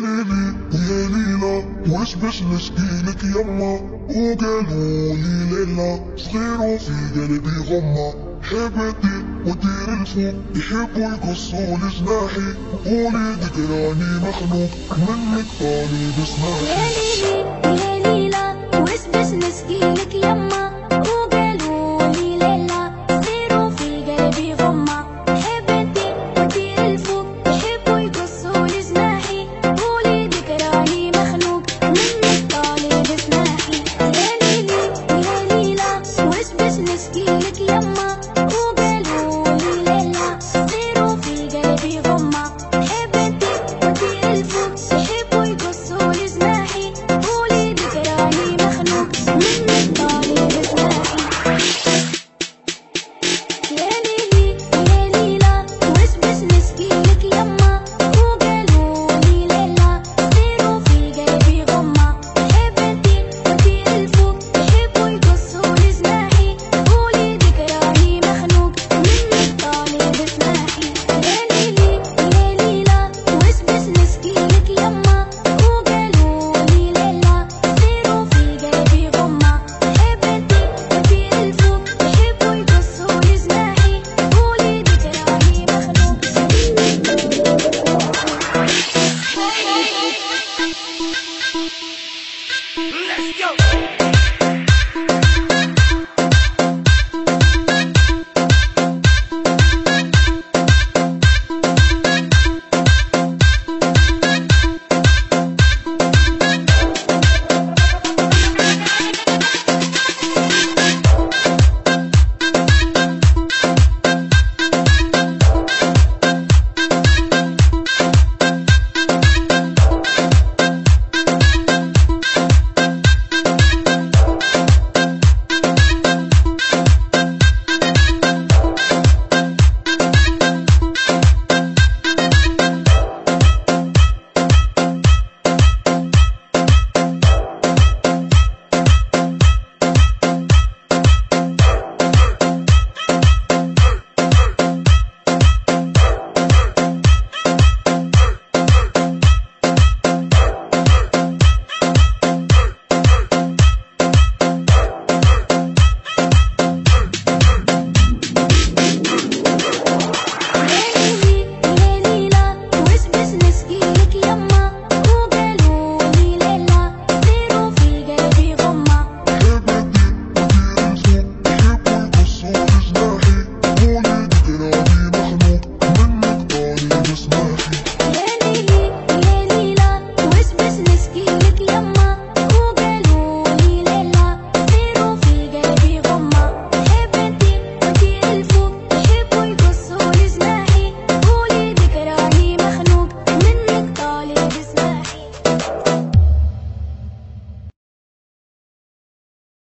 ليلي ويا ليلى وش باش نشكيلك يما؟ وقالوا لي ليلى صغير وفي قلبي غمة. حبيتي ودير الفوق يحبوا يقصوا لجناحي. قولي ذكراني مخنوق منك طالب يا سماحي يا ليلى وش باش نشكي لك يما؟ Let's go.